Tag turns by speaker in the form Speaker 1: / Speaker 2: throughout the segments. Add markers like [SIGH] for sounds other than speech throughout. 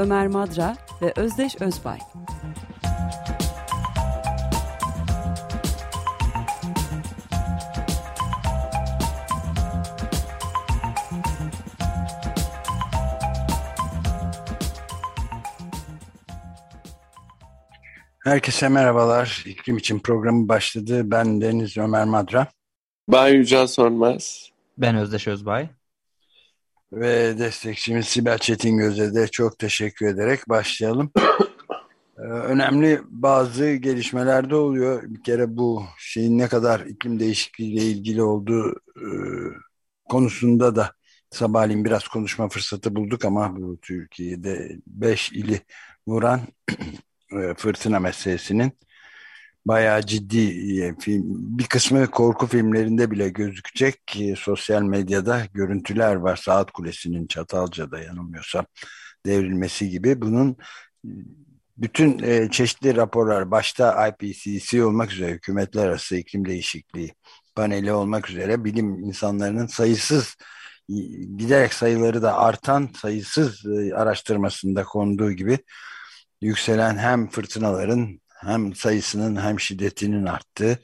Speaker 1: Ömer Madra ve Özdeş Özbay.
Speaker 2: Herkese merhabalar. İklim için programı başladı. Ben Deniz Ömer Madra.
Speaker 3: Ben Yücel Sönmez.
Speaker 4: Ben Özdeş Özbay.
Speaker 2: Ve destekçimiz Sibel Çetingöz'e de çok teşekkür ederek başlayalım. Ee, önemli bazı gelişmeler de oluyor. Bir kere bu şeyin ne kadar iklim değişikliğiyle ilgili olduğu e, konusunda da sabahleyin biraz konuşma fırsatı bulduk ama bu Türkiye'de 5 ili vuran e, fırtına meselesinin bayağı ciddi e, film, bir kısmı korku filmlerinde bile gözükecek e, sosyal medyada görüntüler var. Saat Kulesi'nin Çatalca'da yanılmıyorsam devrilmesi gibi. Bunun bütün e, çeşitli raporlar başta IPCC olmak üzere hükümetler arası iklim değişikliği paneli olmak üzere bilim insanlarının sayısız giderek sayıları da artan sayısız e, araştırmasında konduğu gibi yükselen hem fırtınaların hem sayısının hem şiddetinin arttığı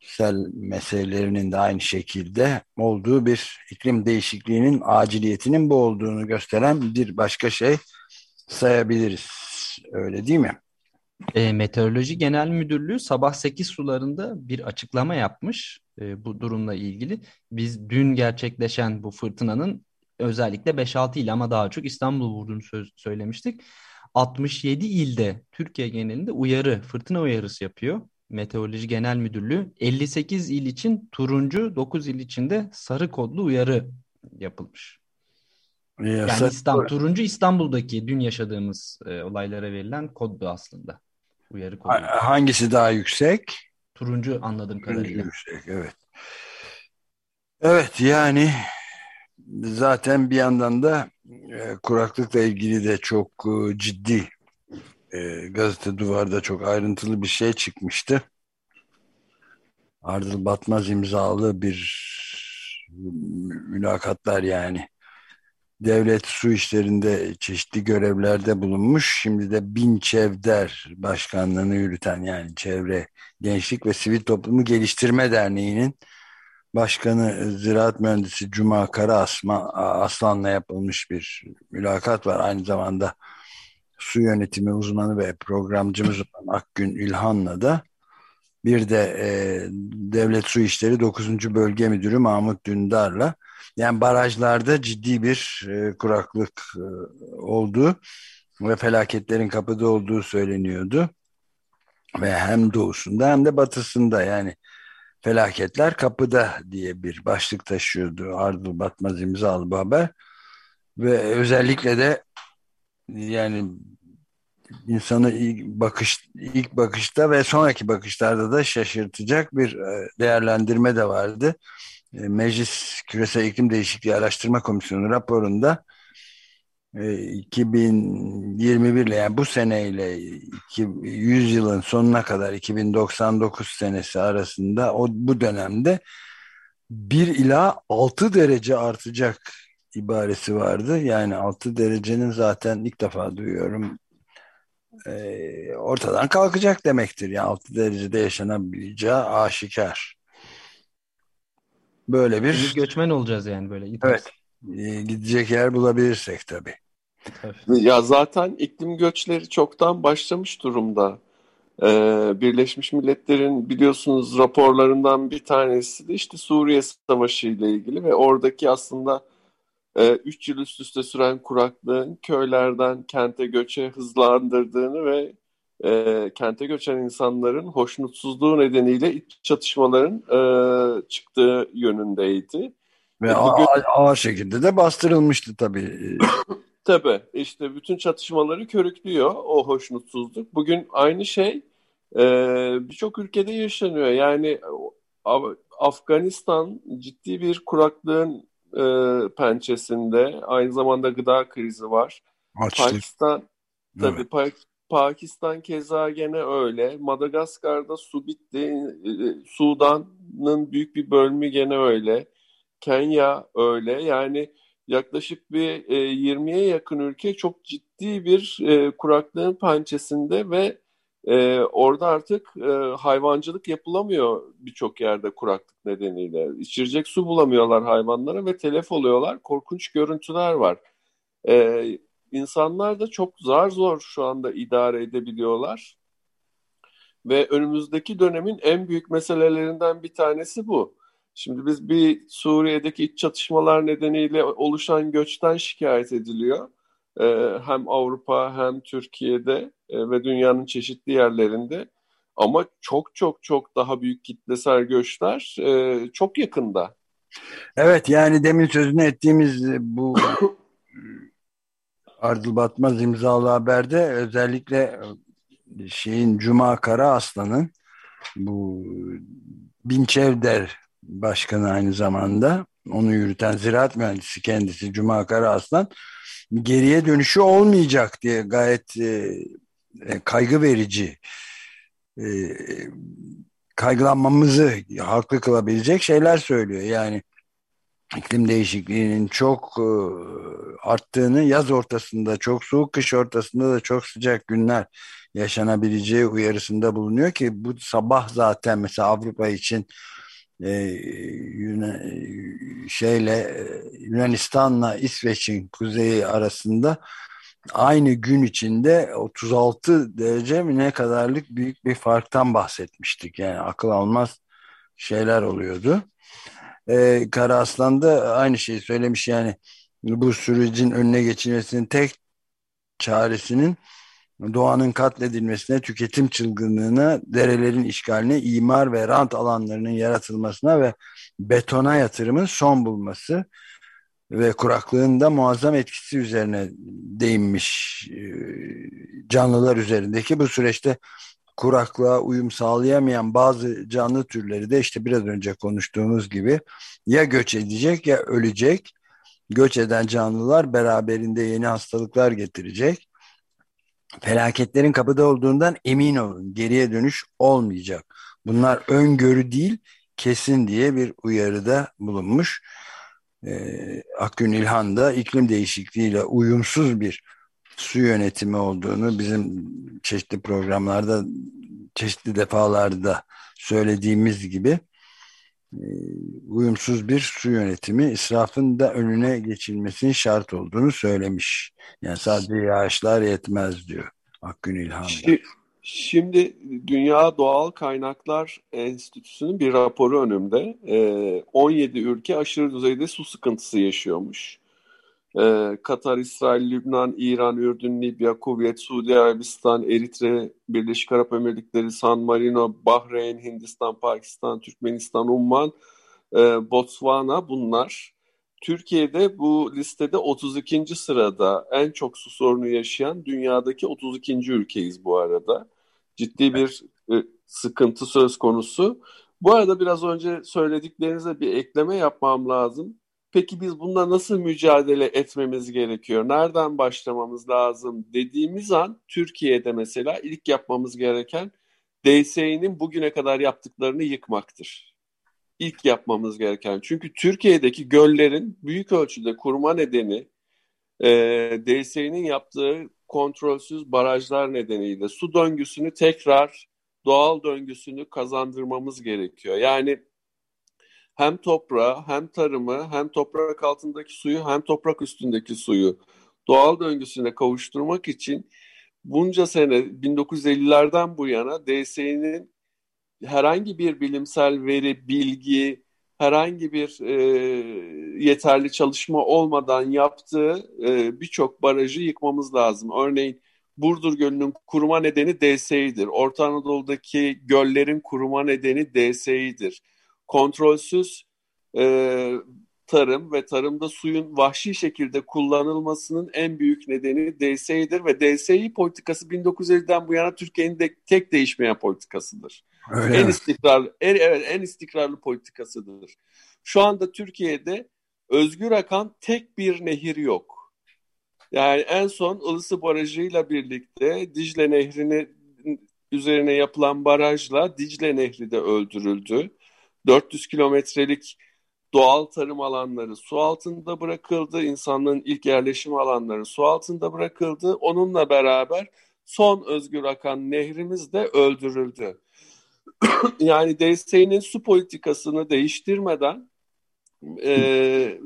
Speaker 2: sel meselelerinin de aynı şekilde olduğu bir iklim değişikliğinin aciliyetinin bu olduğunu gösteren bir başka şey sayabiliriz. Öyle değil mi?
Speaker 4: E, Meteoroloji Genel Müdürlüğü sabah 8 sularında bir açıklama yapmış e, bu durumla ilgili. Biz dün gerçekleşen bu fırtınanın özellikle 5-6 il ama daha çok İstanbul vurduğunu söylemiştik. 67 ilde Türkiye genelinde uyarı, fırtına uyarısı yapıyor. Meteoroloji Genel Müdürlüğü 58 il için turuncu, 9 il için de sarı kodlu uyarı yapılmış. Ya, yani. İstanbul, turuncu İstanbul'daki dün yaşadığımız e, olaylara verilen koddu aslında.
Speaker 2: Uyarı kodu. Hangisi daha yüksek?
Speaker 4: Turuncu anladığım kadarıyla.
Speaker 2: yüksek, evet. Evet yani zaten bir yandan da e, kuraklıkla ilgili de çok e, ciddi e, gazete duvarda çok ayrıntılı bir şey çıkmıştı. Ardıl Batmaz imzalı bir mülakatlar yani devlet su işlerinde çeşitli görevlerde bulunmuş. Şimdi de Bin Çevder başkanlığını yürüten yani Çevre Gençlik ve Sivil Toplumu Geliştirme Derneği'nin Başkanı Ziraat Mühendisi Cuma Kara Asma, Aslan'la yapılmış bir mülakat var. Aynı zamanda su yönetimi uzmanı ve programcımız olan Akgün İlhan'la da bir de e, Devlet Su İşleri 9. Bölge Müdürü Mahmut Dündar'la yani barajlarda ciddi bir e, kuraklık e, olduğu ve felaketlerin kapıda olduğu söyleniyordu. Ve hem doğusunda hem de batısında yani felaketler kapıda diye bir başlık taşıyordu Ardıl Batmaz imzalı bu haber. Ve özellikle de yani insanı ilk bakış ilk bakışta ve sonraki bakışlarda da şaşırtacak bir e, değerlendirme de vardı. E, Meclis Küresel İklim Değişikliği Araştırma Komisyonu raporunda 2021 ile yani bu seneyle 100 yılın sonuna kadar 2099 senesi arasında o bu dönemde 1 ila 6 derece artacak ibaresi vardı. Yani 6 derecenin zaten ilk defa duyuyorum e, ortadan kalkacak demektir. Yani 6 derecede yaşanabileceği aşikar. Böyle bir...
Speaker 4: Biz göçmen olacağız yani böyle.
Speaker 2: Evet. E, gidecek yer bulabilirsek tabii.
Speaker 3: Ya zaten iklim göçleri çoktan başlamış durumda. Ee, Birleşmiş Milletler'in biliyorsunuz raporlarından bir tanesi de işte Suriye Savaşı ile ilgili ve oradaki aslında 3 e, yıl üst üste süren kuraklığın köylerden kente göçe hızlandırdığını ve e, kente göçen insanların hoşnutsuzluğu nedeniyle iç çatışmaların e, çıktığı yönündeydi.
Speaker 2: Ve e, ağır, ağır şekilde de bastırılmıştı tabii [COUGHS]
Speaker 3: Tabii işte bütün çatışmaları körüklüyor o hoşnutsuzluk. Bugün aynı şey e, birçok ülkede yaşanıyor. Yani Afganistan ciddi bir kuraklığın e, pençesinde. Aynı zamanda gıda krizi var. Açlık. Pakistan tabii evet. Pa Pakistan keza gene öyle. Madagaskar'da su bitti. E, e, Sudan'ın büyük bir bölümü gene öyle. Kenya öyle. Yani yaklaşık bir e, 20'ye yakın ülke çok ciddi bir e, kuraklığın pençesinde ve e, orada artık e, hayvancılık yapılamıyor birçok yerde kuraklık nedeniyle. İçirecek su bulamıyorlar hayvanlara ve telef oluyorlar. Korkunç görüntüler var. E, insanlar da çok zar zor şu anda idare edebiliyorlar. Ve önümüzdeki dönemin en büyük meselelerinden bir tanesi bu. Şimdi biz bir Suriye'deki iç çatışmalar nedeniyle oluşan göçten şikayet ediliyor. Ee, hem Avrupa hem Türkiye'de e, ve dünyanın çeşitli yerlerinde. Ama çok çok çok daha büyük kitlesel göçler e, çok yakında.
Speaker 2: Evet yani demin sözünü ettiğimiz bu [COUGHS] Ardıl Batmaz imzalı haberde özellikle şeyin Cuma Kara Aslan'ın bu Binçevder başkanı aynı zamanda onu yürüten ziraat mühendisi kendisi Cuma Karaaslan geriye dönüşü olmayacak diye gayet e, e, kaygı verici e, kaygılanmamızı haklı kılabilecek şeyler söylüyor. Yani iklim değişikliğinin çok e, arttığını yaz ortasında çok soğuk kış ortasında da çok sıcak günler yaşanabileceği uyarısında bulunuyor ki bu sabah zaten mesela Avrupa için e, Yunan, şeyle e, Yunanistan'la İsveç'in kuzeyi arasında aynı gün içinde 36 derece mi ne kadarlık büyük bir farktan bahsetmiştik. Yani akıl almaz şeyler oluyordu. Ee, Kara Aslan da aynı şeyi söylemiş yani bu sürecin önüne geçilmesinin tek çaresinin doğanın katledilmesine, tüketim çılgınlığına, derelerin işgaline, imar ve rant alanlarının yaratılmasına ve betona yatırımın son bulması ve kuraklığın da muazzam etkisi üzerine değinmiş e, canlılar üzerindeki bu süreçte kuraklığa uyum sağlayamayan bazı canlı türleri de işte biraz önce konuştuğumuz gibi ya göç edecek ya ölecek. Göç eden canlılar beraberinde yeni hastalıklar getirecek felaketlerin kapıda olduğundan emin olun. Geriye dönüş olmayacak. Bunlar öngörü değil kesin diye bir uyarıda bulunmuş. Ee, Akgün İlhan da iklim değişikliğiyle uyumsuz bir su yönetimi olduğunu bizim çeşitli programlarda çeşitli defalarda söylediğimiz gibi uyumsuz bir su yönetimi israfın da önüne geçilmesinin şart olduğunu söylemiş. Yani sadece yağışlar yetmez diyor Akgün İlhan'da.
Speaker 3: Şimdi Dünya Doğal Kaynaklar Enstitüsü'nün bir raporu önümde. 17 ülke aşırı düzeyde su sıkıntısı yaşıyormuş. Katar, İsrail, Lübnan, İran, Ürdün, Libya, Kuvvet, Suudi Arabistan, Eritre, Birleşik Arap Emirlikleri, San Marino, Bahreyn, Hindistan, Pakistan, Türkmenistan, Umman, Botswana bunlar. Türkiye'de bu listede 32. sırada en çok su sorunu yaşayan dünyadaki 32. ülkeyiz bu arada. Ciddi bir e, sıkıntı söz konusu. Bu arada biraz önce söylediklerinize bir ekleme yapmam lazım. Peki biz bununla nasıl mücadele etmemiz gerekiyor? Nereden başlamamız lazım dediğimiz an Türkiye'de mesela ilk yapmamız gereken DSİ'nin bugüne kadar yaptıklarını yıkmaktır. İlk yapmamız gereken. Çünkü Türkiye'deki göllerin büyük ölçüde kuruma nedeni e, DSİ'nin yaptığı kontrolsüz barajlar nedeniyle su döngüsünü tekrar doğal döngüsünü kazandırmamız gerekiyor. Yani hem toprağı hem tarımı hem toprak altındaki suyu hem toprak üstündeki suyu doğal döngüsüne kavuşturmak için bunca sene 1950'lerden bu yana DSE'nin herhangi bir bilimsel veri, bilgi, herhangi bir e, yeterli çalışma olmadan yaptığı e, birçok barajı yıkmamız lazım. Örneğin Burdur Gölü'nün kuruma nedeni DSE'dir. Orta Anadolu'daki göllerin kuruma nedeni DSE'dir kontrolsüz e, tarım ve tarımda suyun vahşi şekilde kullanılmasının en büyük nedeni DSİ'dir ve DSİ politikası 1950'den bu yana Türkiye'nin de tek değişmeyen politikasıdır. Öyle en istikrarlı en, evet en istikrarlı politikasıdır. Şu anda Türkiye'de özgür akan tek bir nehir yok. Yani en son Ilısı Barajı ile birlikte Dicle Nehri'ni üzerine yapılan barajla Dicle Nehri de öldürüldü. 400 kilometrelik doğal tarım alanları su altında bırakıldı. İnsanların ilk yerleşim alanları su altında bırakıldı. Onunla beraber son özgür akan nehrimiz de öldürüldü. [CLEARS THROAT] yani DSE'nin su politikasını değiştirmeden e,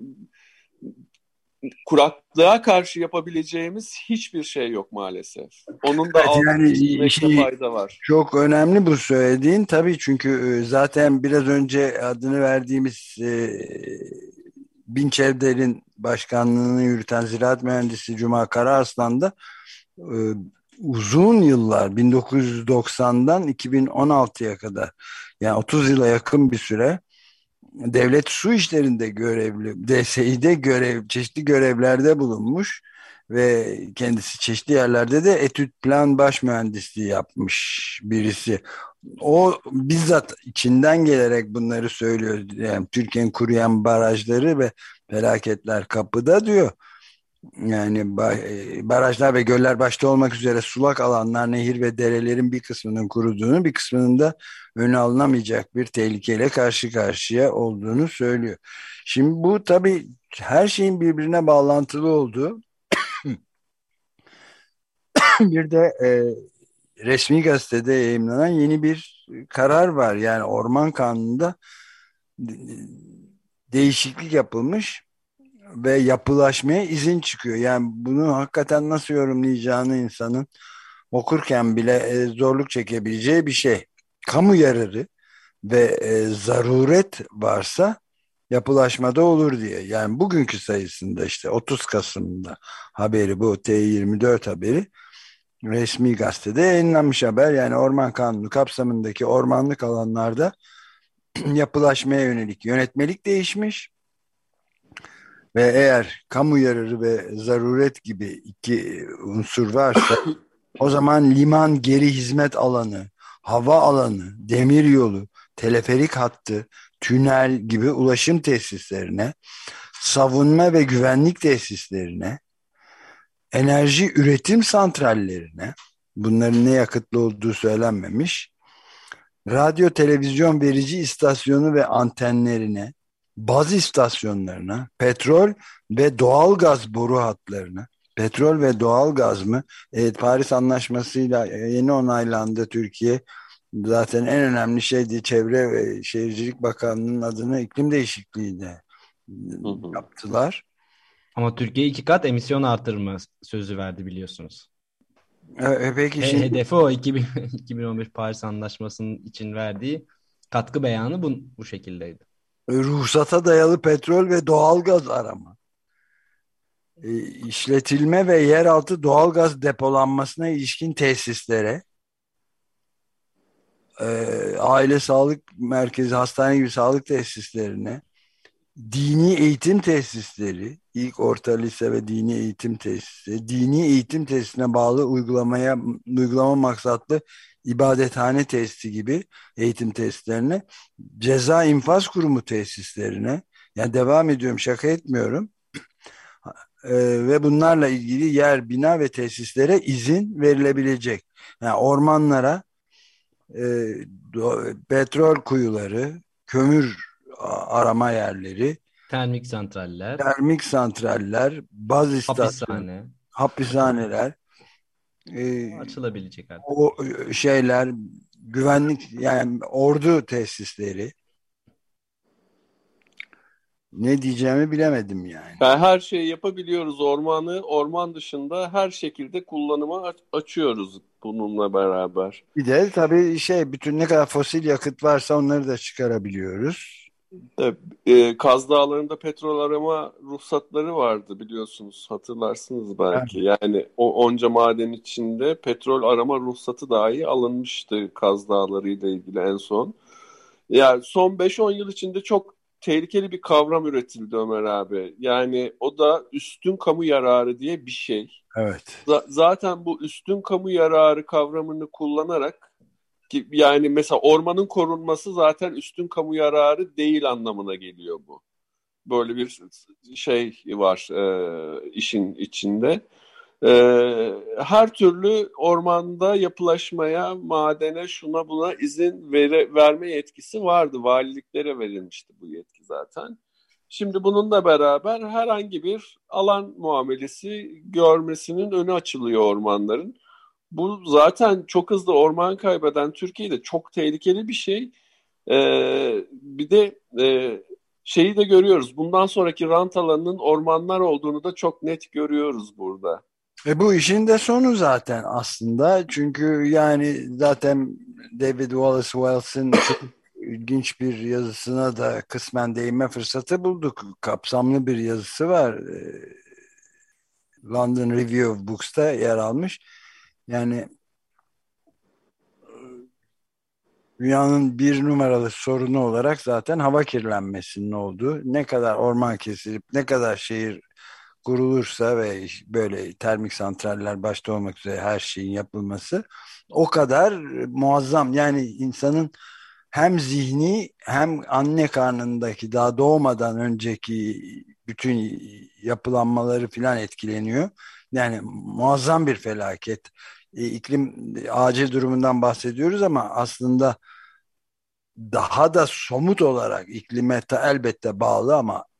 Speaker 3: kuraklığa karşı yapabileceğimiz hiçbir şey yok maalesef. Onun da evet, yani şey, fayda var.
Speaker 2: Çok önemli bu söylediğin tabii çünkü e, zaten biraz önce adını verdiğimiz e, Binçevder'in başkanlığını yürüten ziraat mühendisi Cuma Karaaslan da e, uzun yıllar 1990'dan 2016'ya kadar yani 30 yıla yakın bir süre devlet su işlerinde görevli, DSİ'de görev, çeşitli görevlerde bulunmuş ve kendisi çeşitli yerlerde de etüt plan baş mühendisliği yapmış birisi. O bizzat içinden gelerek bunları söylüyor. Yani Türkiye'nin kuruyan barajları ve felaketler kapıda diyor. Yani e, barajlar ve göller başta olmak üzere sulak alanlar, nehir ve derelerin bir kısmının kuruduğunu, bir kısmının da önü alınamayacak bir tehlikeyle karşı karşıya olduğunu söylüyor. Şimdi bu tabii her şeyin birbirine bağlantılı olduğu [COUGHS] bir de e, resmi gazetede yayınlanan yeni bir karar var. Yani Orman Kanunu'nda değişiklik yapılmış ve yapılaşmaya izin çıkıyor. Yani bunu hakikaten nasıl yorumlayacağını insanın okurken bile e, zorluk çekebileceği bir şey. Kamu yararı ve e, zaruret varsa yapılaşmada olur diye. Yani bugünkü sayısında işte 30 Kasım'da haberi bu T24 haberi resmi gazetede yayınlanmış haber. Yani orman kanunu kapsamındaki ormanlık alanlarda [CLEARS THROAT] yapılaşmaya yönelik yönetmelik değişmiş ve eğer kamu yararı ve zaruret gibi iki unsur varsa [COUGHS] o zaman liman geri hizmet alanı, hava alanı, demir yolu, teleferik hattı, tünel gibi ulaşım tesislerine, savunma ve güvenlik tesislerine, enerji üretim santrallerine, bunların ne yakıtlı olduğu söylenmemiş, radyo televizyon verici istasyonu ve antenlerine, baz istasyonlarına, petrol ve doğal gaz boru hatlarına, petrol ve doğal gaz mı? Evet, Paris Anlaşması'yla yeni onaylandı Türkiye. Zaten en önemli şeydi Çevre ve Şehircilik Bakanlığı'nın adını iklim değişikliği de yaptılar.
Speaker 4: Ama Türkiye iki kat emisyon artırma sözü verdi biliyorsunuz.
Speaker 2: E, peki
Speaker 4: şimdi... Hedefi o 2000, 2015 [LAUGHS] Paris Anlaşması'nın için verdiği katkı beyanı bu, bu şekildeydi
Speaker 2: ruhsata dayalı petrol ve doğalgaz arama, e, işletilme ve yeraltı doğalgaz depolanmasına ilişkin tesislere, e, aile sağlık merkezi, hastane gibi sağlık tesislerine, dini eğitim tesisleri, ilk orta lise ve dini eğitim tesisi, dini eğitim tesisine bağlı uygulamaya uygulama maksatlı ibadethane tesisi gibi eğitim tesislerine, ceza infaz kurumu tesislerine, yani devam ediyorum şaka etmiyorum, e, ve bunlarla ilgili yer, bina ve tesislere izin verilebilecek. Yani ormanlara, e, petrol kuyuları, kömür arama yerleri,
Speaker 4: termik santraller,
Speaker 2: termik santraller, baz istasyonu, hapishane, hapishaneler,
Speaker 4: e, açılabilecek artık.
Speaker 2: O e, şeyler güvenlik yani ordu tesisleri ne diyeceğimi bilemedim yani.
Speaker 3: yani. Her şeyi yapabiliyoruz ormanı. Orman dışında her şekilde kullanıma açıyoruz bununla beraber.
Speaker 2: Bir de tabii şey bütün ne kadar fosil yakıt varsa onları da çıkarabiliyoruz.
Speaker 3: E, Kaz Dağları'nda petrol arama ruhsatları vardı biliyorsunuz hatırlarsınız belki. Evet. Yani o onca maden içinde petrol arama ruhsatı dahi alınmıştı Kaz Dağları ile ilgili en son. Yani son 5-10 yıl içinde çok tehlikeli bir kavram üretildi Ömer abi. Yani o da üstün kamu yararı diye bir şey.
Speaker 2: Evet.
Speaker 3: Z- zaten bu üstün kamu yararı kavramını kullanarak yani mesela ormanın korunması zaten üstün kamu yararı değil anlamına geliyor bu. Böyle bir şey var e, işin içinde. E, her türlü ormanda yapılaşmaya, madene, şuna buna izin vere, verme yetkisi vardı. Valiliklere verilmişti bu yetki zaten. Şimdi bununla beraber herhangi bir alan muamelesi görmesinin önü açılıyor ormanların. Bu zaten çok hızlı orman kaybeden Türkiye'de çok tehlikeli bir şey. Ee, bir de e, şeyi de görüyoruz. Bundan sonraki rant alanının ormanlar olduğunu da çok net görüyoruz burada.
Speaker 2: E bu işin de sonu zaten aslında. Çünkü yani zaten David Wallace Wells'in ilginç bir yazısına da kısmen değinme fırsatı bulduk. Kapsamlı bir yazısı var. E, London Review of Books'ta yer almış. Yani dünyanın bir numaralı sorunu olarak zaten hava kirlenmesinin olduğu. Ne kadar orman kesilip ne kadar şehir kurulursa ve böyle termik santraller başta olmak üzere her şeyin yapılması o kadar muazzam. Yani insanın hem zihni hem anne karnındaki daha doğmadan önceki bütün yapılanmaları filan etkileniyor. Yani muazzam bir felaket. E, iklim acil durumundan bahsediyoruz ama aslında daha da somut olarak iklime elbette bağlı ama e,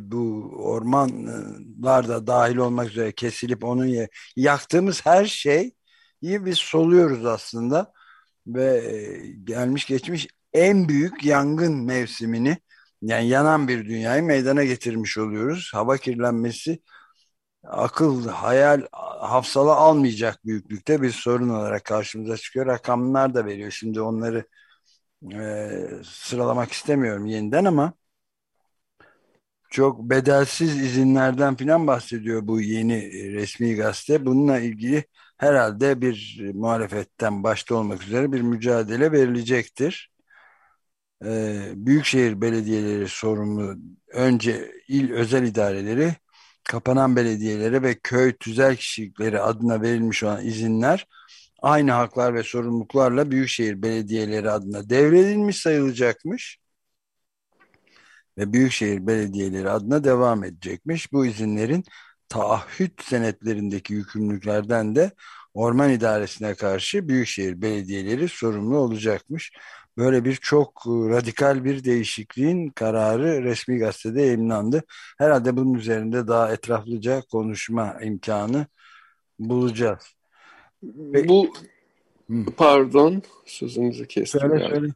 Speaker 2: bu ormanlar da dahil olmak üzere kesilip onun yaktığımız her şeyi biz soluyoruz aslında ve e, gelmiş geçmiş en büyük yangın mevsimini yani yanan bir dünyayı meydana getirmiş oluyoruz. Hava kirlenmesi akıl, hayal, hafsala almayacak büyüklükte bir sorun olarak karşımıza çıkıyor. Rakamlar da veriyor. Şimdi onları e, sıralamak istemiyorum yeniden ama çok bedelsiz izinlerden filan bahsediyor bu yeni resmi gazete. Bununla ilgili herhalde bir muhalefetten başta olmak üzere bir mücadele verilecektir. Ee, büyükşehir belediyeleri sorumlu önce il özel idareleri kapanan belediyelere ve köy tüzel kişilikleri adına verilmiş olan izinler aynı haklar ve sorumluluklarla büyükşehir belediyeleri adına devredilmiş sayılacakmış ve büyükşehir belediyeleri adına devam edecekmiş. Bu izinlerin taahhüt senetlerindeki yükümlülüklerden de orman idaresine karşı büyükşehir belediyeleri sorumlu olacakmış. Böyle bir çok radikal bir değişikliğin kararı resmi gazetede yayınlandı. Herhalde bunun üzerinde daha etraflıca konuşma imkanı bulacağız.
Speaker 3: Bu pardon sözünüzü kestim.
Speaker 2: Söyle söyle.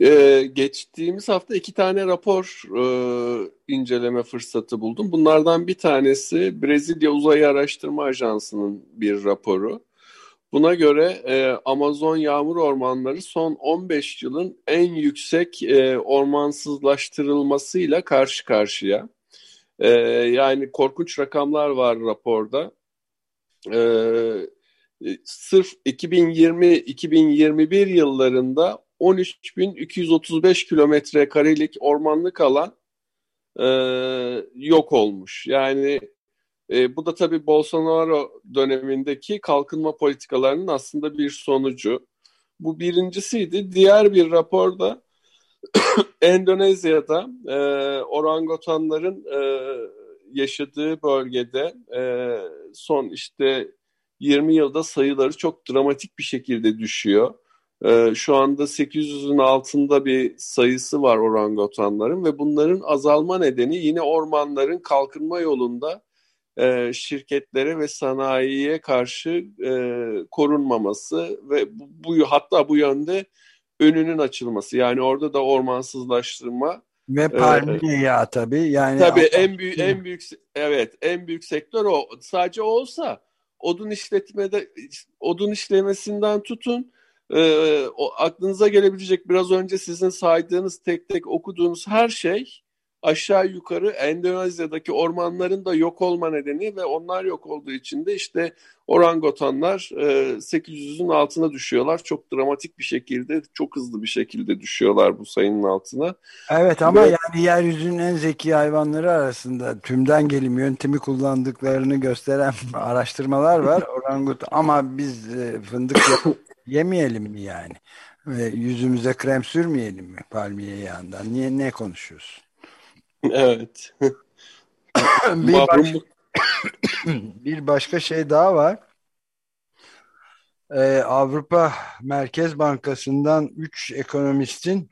Speaker 3: Ee, geçtiğimiz hafta iki tane rapor e, inceleme fırsatı buldum. Bunlardan bir tanesi Brezilya Uzay Araştırma Ajansı'nın bir raporu. Buna göre e, Amazon yağmur ormanları son 15 yılın en yüksek e, ormansızlaştırılmasıyla karşı karşıya. E, yani korkunç rakamlar var raporda. E, sırf 2020-2021 yıllarında 13.235 kilometre karelik ormanlık alan e, yok olmuş. Yani e, bu da tabii Bolsonaro dönemindeki kalkınma politikalarının aslında bir sonucu. Bu birincisiydi. Diğer bir raporda [COUGHS] Endonezya'da e, orangotanların e, yaşadığı bölgede e, son işte 20 yılda sayıları çok dramatik bir şekilde düşüyor. Ee, şu anda 800'ün altında bir sayısı var orangutanların ve bunların azalma nedeni yine ormanların kalkınma yolunda e, şirketlere ve sanayiye karşı e, korunmaması ve bu, bu hatta bu yönde önünün açılması. Yani orada da ormansızlaştırma
Speaker 2: ve e, palmiye yağı tabii. Yani
Speaker 3: tabii en büyük en büyük evet en büyük sektör o. Sadece o olsa odun işletmede odun işlemesinden tutun e, o, aklınıza gelebilecek biraz önce sizin saydığınız tek tek okuduğunuz her şey aşağı yukarı Endonezya'daki ormanların da yok olma nedeni ve onlar yok olduğu için de işte orangotanlar e, 800'ün altına düşüyorlar. Çok dramatik bir şekilde, çok hızlı bir şekilde düşüyorlar bu sayının altına.
Speaker 2: Evet ama ve, yani yeryüzünün en zeki hayvanları arasında tümden gelim yöntemi kullandıklarını gösteren [LAUGHS] araştırmalar var. [LAUGHS] Orangutan ama biz e, fındık [COUGHS] yemeyelim mi yani? Ve yüzümüze krem sürmeyelim mi palmiye yağından? Niye ne konuşuyorsun?
Speaker 3: Evet.
Speaker 2: bir, baş... [COUGHS] bir başka şey daha var. Ee, Avrupa Merkez Bankası'ndan 3 ekonomistin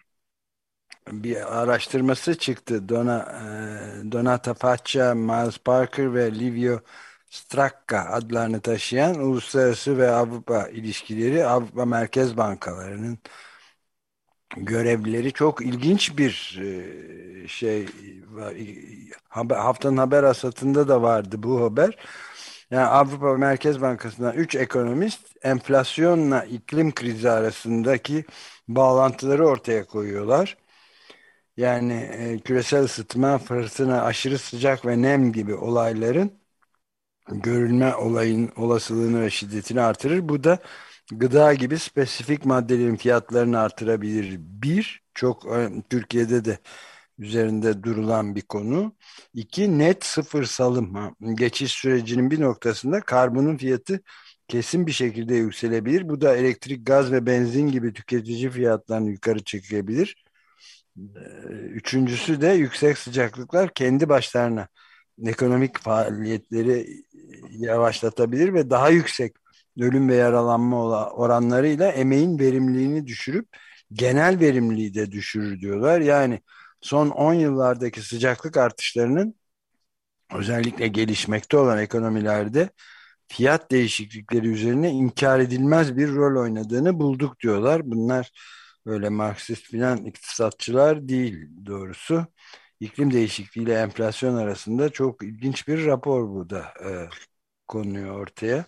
Speaker 2: bir araştırması çıktı. Dona, e, Donata Faccia, Miles Parker ve Livio Stracca adlarını taşıyan uluslararası ve Avrupa ilişkileri Avrupa Merkez Bankalarının görevlileri çok ilginç bir e, şey haftanın haber asatında da vardı bu haber. Yani Avrupa Merkez Bankası'ndan 3 ekonomist enflasyonla iklim krizi arasındaki bağlantıları ortaya koyuyorlar. Yani e, küresel ısıtma, fırtına, aşırı sıcak ve nem gibi olayların görülme olayın olasılığını ve şiddetini artırır. Bu da gıda gibi spesifik maddelerin fiyatlarını artırabilir. Bir, çok Türkiye'de de üzerinde durulan bir konu. İki, net sıfır salım. Geçiş sürecinin bir noktasında karbonun fiyatı kesin bir şekilde yükselebilir. Bu da elektrik, gaz ve benzin gibi tüketici fiyatlarını yukarı çekebilir. Üçüncüsü de yüksek sıcaklıklar kendi başlarına ekonomik faaliyetleri yavaşlatabilir ve daha yüksek ölüm ve yaralanma oranlarıyla emeğin verimliliğini düşürüp genel verimliliği de düşürür diyorlar. Yani son 10 yıllardaki sıcaklık artışlarının özellikle gelişmekte olan ekonomilerde fiyat değişiklikleri üzerine inkar edilmez bir rol oynadığını bulduk diyorlar. Bunlar böyle Marksist filan iktisatçılar değil doğrusu. İklim değişikliği ile enflasyon arasında çok ilginç bir rapor bu da e, konuyor ortaya.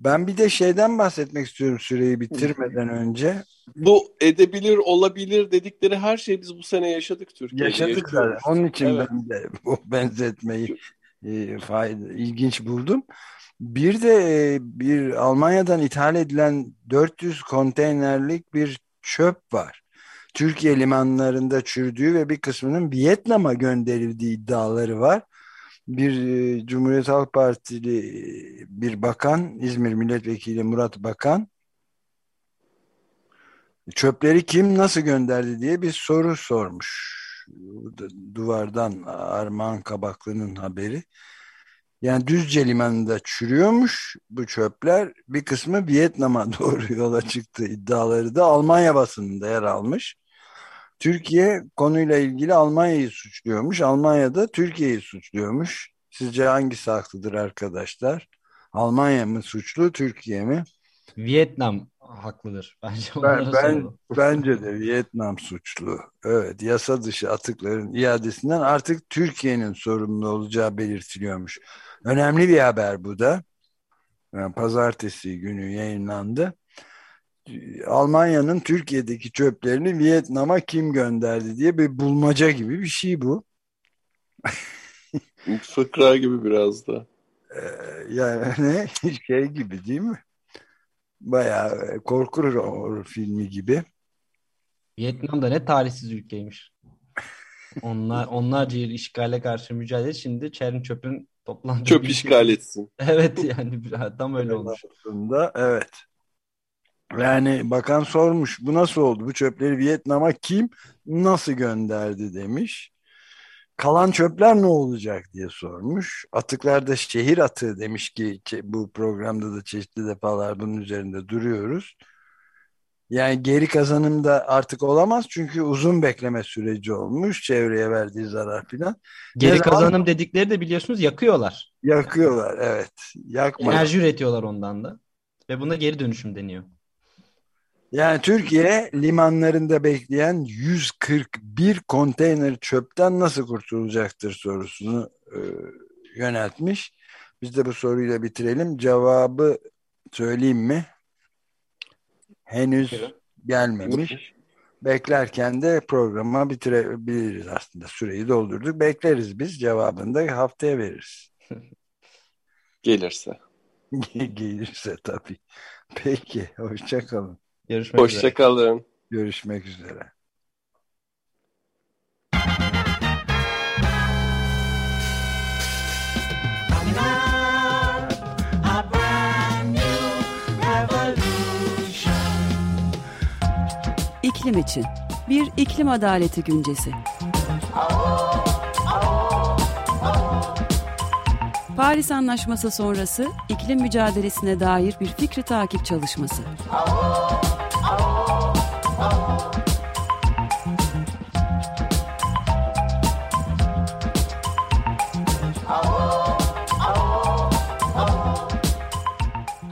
Speaker 2: Ben bir de şeyden bahsetmek istiyorum süreyi bitirmeden önce.
Speaker 3: Bu edebilir, olabilir dedikleri her şeyi biz bu sene yaşadık Türkiye'de.
Speaker 2: Yaşadık zaten. Onun için evet. ben de bu benzetmeyi e, fayda, ilginç buldum. Bir de e, bir Almanya'dan ithal edilen 400 konteynerlik bir çöp var. Türkiye limanlarında çürdüğü ve bir kısmının Vietnam'a gönderildiği iddiaları var bir e, Cumhuriyet Halk Partili e, bir bakan, İzmir Milletvekili Murat Bakan çöpleri kim nasıl gönderdi diye bir soru sormuş. Duvardan Armağan Kabaklı'nın haberi. Yani Düzce Limanı'nda çürüyormuş bu çöpler. Bir kısmı Vietnam'a [LAUGHS] doğru yola çıktı iddiaları da Almanya basınında yer almış. Türkiye konuyla ilgili Almanya'yı suçluyormuş. Almanya da Türkiye'yi suçluyormuş. Sizce hangisi haklıdır arkadaşlar? Almanya mı suçlu, Türkiye mi?
Speaker 4: Vietnam haklıdır. [LAUGHS] Bence
Speaker 2: ben, ben bence de Vietnam suçlu. Evet, yasa dışı atıkların iadesinden artık Türkiye'nin sorumlu olacağı belirtiliyormuş. Önemli bir haber bu da. Yani pazartesi günü yayınlandı. Almanya'nın Türkiye'deki çöplerini Vietnam'a kim gönderdi diye bir bulmaca gibi bir şey bu. [LAUGHS]
Speaker 3: Fıkra gibi biraz da.
Speaker 2: Ee, yani [LAUGHS] şey gibi değil mi? Bayağı korku horror filmi gibi.
Speaker 4: Vietnam da ne talihsiz ülkeymiş. Onlar onlarca yıl işgale karşı mücadele şimdi çerin çöpün toplandığı
Speaker 3: çöp işgal etsin. [LAUGHS]
Speaker 4: Evet yani tam öyle olmuş.
Speaker 2: Aslında evet. Yani bakan sormuş bu nasıl oldu? Bu çöpleri Vietnam'a kim nasıl gönderdi demiş. Kalan çöpler ne olacak diye sormuş. Atıklarda şehir atığı demiş ki bu programda da çeşitli defalar bunun üzerinde duruyoruz. Yani geri kazanım da artık olamaz çünkü uzun bekleme süreci olmuş çevreye verdiği zarar filan.
Speaker 4: Geri ne kazanım zaman... dedikleri de biliyorsunuz yakıyorlar.
Speaker 2: Yakıyorlar evet.
Speaker 4: Yakma. Enerji üretiyorlar ondan da ve buna geri dönüşüm deniyor.
Speaker 2: Yani Türkiye limanlarında bekleyen 141 konteyner çöpten nasıl kurtulacaktır sorusunu e, yöneltmiş. Biz de bu soruyla bitirelim. Cevabı söyleyeyim mi? Henüz gelmemiş. beklerken de programa bitirebiliriz aslında. Süreyi doldurduk. Bekleriz biz. Cevabını da haftaya veririz. [LAUGHS]
Speaker 3: Gelirse. [LAUGHS]
Speaker 2: Gelirse tabii. Peki. Hoşçakalın.
Speaker 4: Görüşmek
Speaker 3: Hoşça
Speaker 4: üzere.
Speaker 3: kalın.
Speaker 2: Görüşmek üzere.
Speaker 1: İklim için bir iklim adaleti güncesi. Paris Anlaşması sonrası iklim mücadelesine dair bir fikri takip çalışması.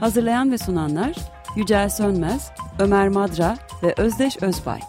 Speaker 1: Hazırlayan ve sunanlar Yücel Sönmez, Ömer Madra ve Özdeş Özbay.